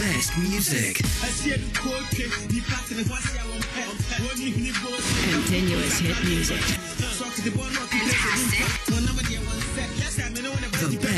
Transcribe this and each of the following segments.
best music. Continuous hit music. Fantastic.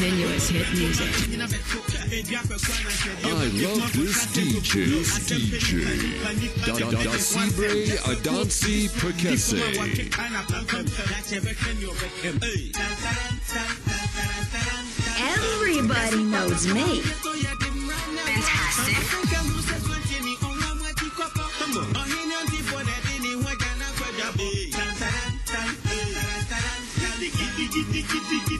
continuous hit music. I love this DJ. This DJ. Dasibre Adansi Perkese. Everybody knows me. Fantastic.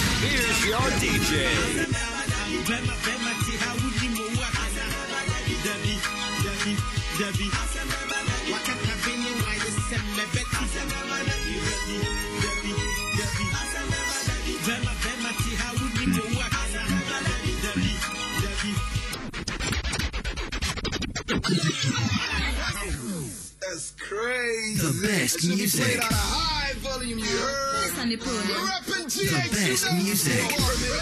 Here's your DJ. That's crazy. The best music. Played on a high volume. You heard Sunny Pool. The best music.